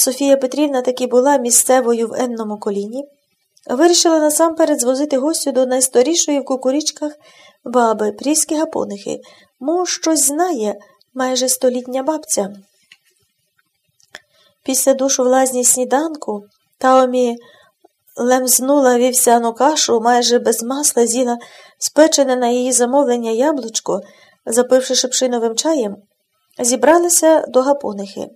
Софія Петрівна таки була місцевою в енному коліні, вирішила насамперед звозити гостю до найсторішої в кукурічках баби, пріські гапонихи, мов щось знає майже столітня бабця. Після душу в лазні сніданку Таомі лемзнула вівсяну кашу, майже без масла з'їла спечене на її замовлення яблучко, запивши шипшиновим чаєм, зібралися до гапонихи.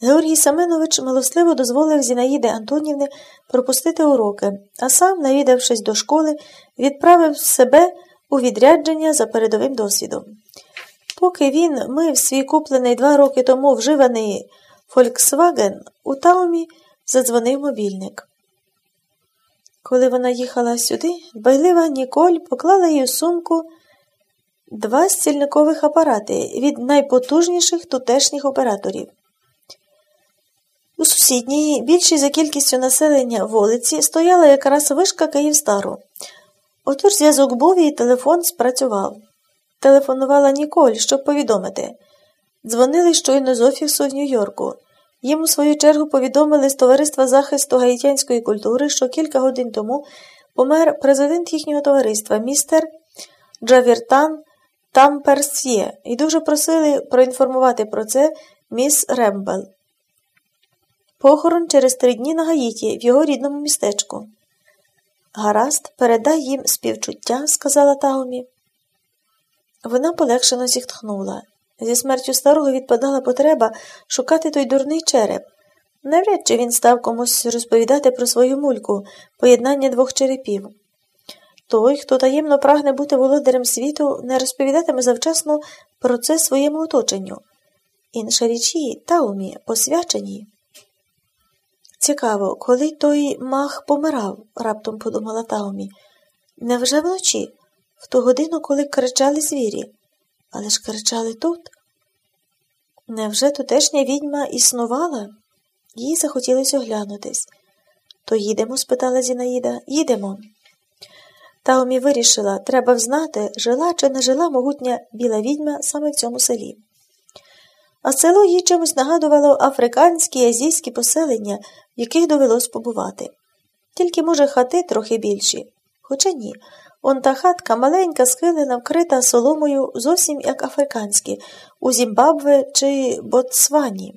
Георгій Семенович милостливо дозволив Зінаїди Антонівни пропустити уроки, а сам, навідавшись до школи, відправив себе у відрядження за передовим досвідом. Поки він мив свій куплений два роки тому вживаний Фольксваген, у Таумі задзвонив мобільник. Коли вона їхала сюди, байлива Ніколь поклала їй у сумку два стільникових апарати від найпотужніших тутешніх операторів. У сусідній, більшій за кількістю населення вулиці, стояла якраз вишка Київстару. Отож зв'язок був і телефон спрацював. Телефонувала Ніколь, щоб повідомити. Дзвонили щойно з офісу в Нью-Йорку. Їм, у свою чергу, повідомили з Товариства захисту гаїтянської культури, що кілька годин тому помер президент їхнього товариства, містер Джавіртан Тамперсьє, і дуже просили проінформувати про це міс Рембел. Похорон через три дні на Гаїті в його рідному містечку. Гаразд, передай їм співчуття, сказала Таумі. Вона полегшено зітхнула. Зі смертю старого відпадала потреба шукати той дурний череп. Навряд чи він став комусь розповідати про свою мульку, поєднання двох черепів. Той, хто таємно прагне бути володарем світу, не розповідатиме завчасно про це своєму оточенню. Інша річі, таумі, посвячені. Цікаво, коли той мах помирав, раптом подумала Таумі. Невже вночі, в ту годину, коли кричали звірі? Але ж кричали тут. Невже тутешня відьма існувала? Їй захотілося оглянутись. То їдемо? спитала Зінаїда. Їдемо. Таумі вирішила, треба взнати, жила чи не жила могутня біла відьма саме в цьому селі. А село їй чимось нагадувало африканські і азійські поселення, в яких довелось побувати. Тільки, може, хати трохи більші. Хоча ні. Он та хатка маленька, схилена, вкрита соломою, зовсім як африканські, у Зімбабве чи Ботсвані.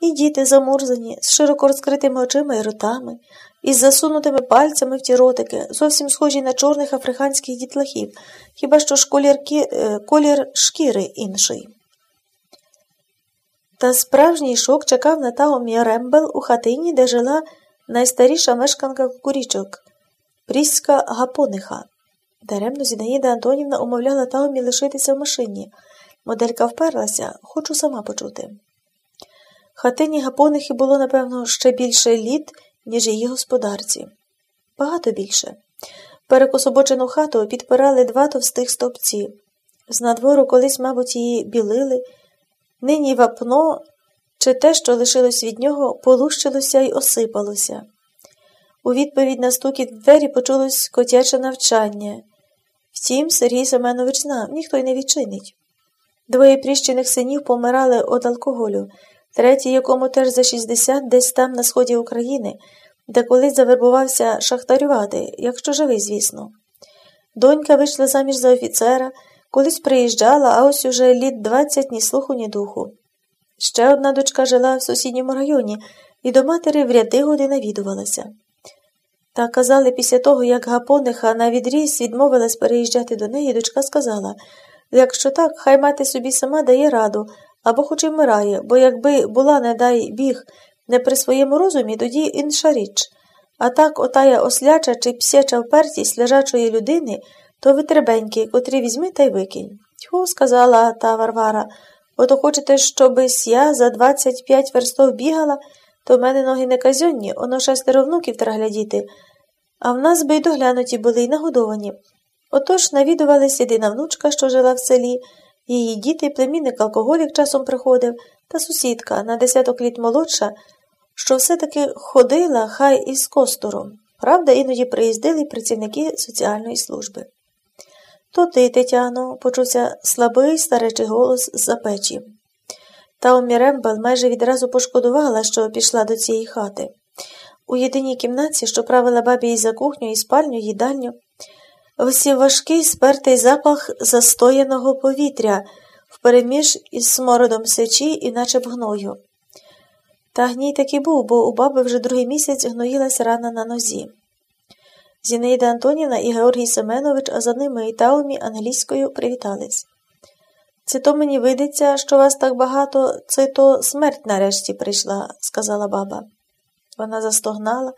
І діти замурзані, з широко розкритими очима і ротами, із засунутими пальцями в ті ротики, зовсім схожі на чорних африканських дітлахів, хіба що ж е, колір шкіри інший. Та справжній шок чекав на Таомі Рембел у хатині, де жила найстаріша мешканка кукурічок Пріська Гапониха. Даремно Зінаїда Антонівна умовляла Таомі лишитися в машині. Моделька вперлася, хочу сама почути. Хатині Гапонихи було, напевно, ще більше літ, ніж її господарці. Багато більше. Перекособочену хату підпирали два товстих стовпці. З надвору колись, мабуть, її білили. Нині вапно, чи те, що лишилось від нього, полущилося й осипалося. У відповідь на стукіт в двері почулось котяче навчання. Втім, Сергій Семенович знав, ніхто й не відчинить. Двоє пріщених синів помирали від алкоголю, третій, якому теж за 60, десь там на сході України, де колись завербувався шахтарювати, якщо живий, звісно. Донька вийшла заміж за офіцера. Колись приїжджала, а ось уже літ двадцять ні слуху, ні духу. Ще одна дочка жила в сусідньому районі і до матері в ряди годи навідувалася. Та казали, після того, як Гапониха на відріз відмовилась переїжджати до неї, дочка сказала якщо так, хай мати собі сама дає раду або хоч і вмирає, бо якби була, не дай біг, не при своєму розумі, тоді інша річ. А так отая осляча чи псяча впертість лежачої людини то витребеньки, котрі візьми та й викинь. Тьху, сказала та Варвара, ото хочете, щобись я за двадцять п'ять верстов бігала, то в мене ноги не казьонні, оно шестеро внуків треба глядіти, а в нас би й доглянуті були й нагодовані. Отож навідувалась єдина внучка, що жила в селі, її діти, племінник алкоголік часом приходив, та сусідка на десяток літ молодша, що все-таки ходила хай із костуром. Правда, іноді приїздили працівники соціальної служби. То ти, Тетяно, почувся слабий старечий голос з за печі. Таомі Рембел майже відразу пошкодувала, що пішла до цієї хати. У єдиній кімнаті, що правила бабі і за кухню, і спальню, їдальню, висів важкий спертий запах застояного повітря впереміж із смородом сечі і наче б гною. Та гній таки був, бо у баби вже другий місяць гноїлась рана на нозі. Зінаїда Антоніна і Георгій Семенович, а за ними і Таумі англійською привітались. Це то мені видиться, що вас так багато, це то смерть нарешті прийшла, сказала баба. Вона застогнала,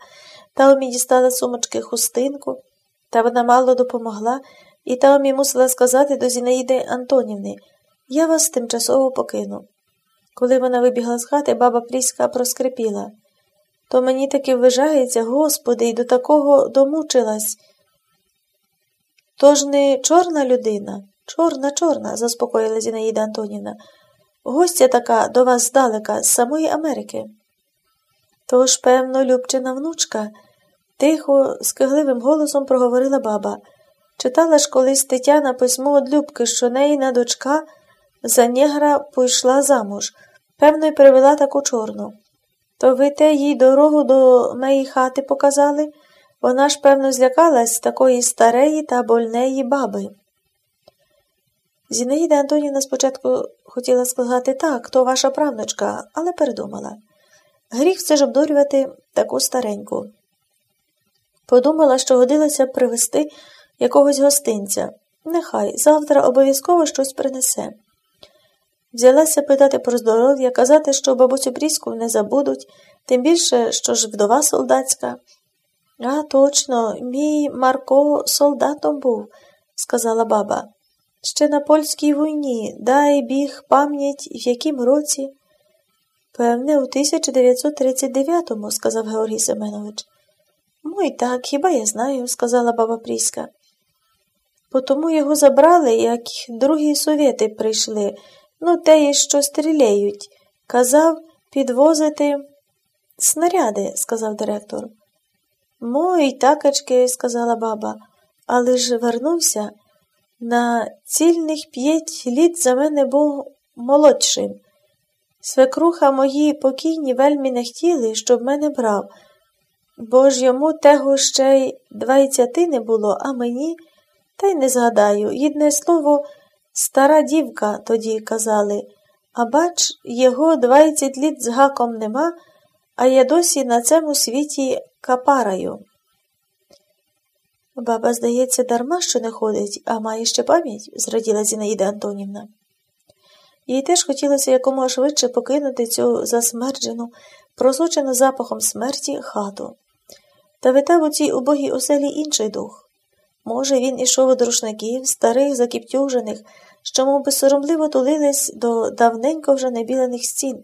Таумі дістала сумочки хустинку, та вона мало допомогла, і Таумі мусила сказати до Зінаїди Антонівни Я вас тимчасово покину. Коли вона вибігла з хати, баба Пріська проскрипіла. То мені таки ввижається, господи, і до такого домучилась. Тож не чорна людина, чорна, чорна, заспокоїла Зінаїда Антонівна. Гостя така до вас здалека, з самої Америки. Тож, певно, Любчина внучка, тихо, скигливим голосом проговорила баба. Читала ж колись Тетяна письмо од Любки, що неїна дочка за негра пойшла замуж, певно, й привела таку чорну. То ви те їй дорогу до моєї хати показали? Вона ж, певно, злякалась такої стареї та больнеї баби. Зінаїда Антонівна спочатку хотіла сказати так, то ваша правнучка, але передумала. Гріх все ж обдурювати таку стареньку. Подумала, що годилося привезти якогось гостинця. Нехай завтра обов'язково щось принесе. Взялася питати про здоров'я, казати, що бабусю Пріску не забудуть, тим більше, що ж вдова солдатська. А точно, мій Марко солдатом був, сказала баба. Ще на польській війні, дай біг пам'ять, в яким році. Певне, у 1939-му, сказав Георгій Семенович. Мой так, хіба я знаю, сказала баба Пріська. Потому його забрали, як другі совєти прийшли. Ну, те, що стріляють. Казав підвозити снаряди, сказав директор. Мой такачки, сказала баба, але ж вернувся. На цільних п'ять літ за мене був молодшим. Свекруха мої покійні вельми не хотіли, щоб мене брав, бо ж йому того ще й двадцяти не було, а мені, та й не згадаю, єдне слово. Стара дівка, тоді казали, а бач, його двадцять літ з гаком нема, а я досі на цьому світі капараю. Баба, здається, дарма що не ходить, а має ще пам'ять, зраділа Зінаїда Антонівна. Їй теж хотілося якомога швидше покинути цю засмерджену, просочену запахом смерті хату. Та витав у цій убогій оселі інший дух. Може, він ішов від рушників, старих, закіптюжених, що мов би соромливо тулились до давненько вже небілених стін.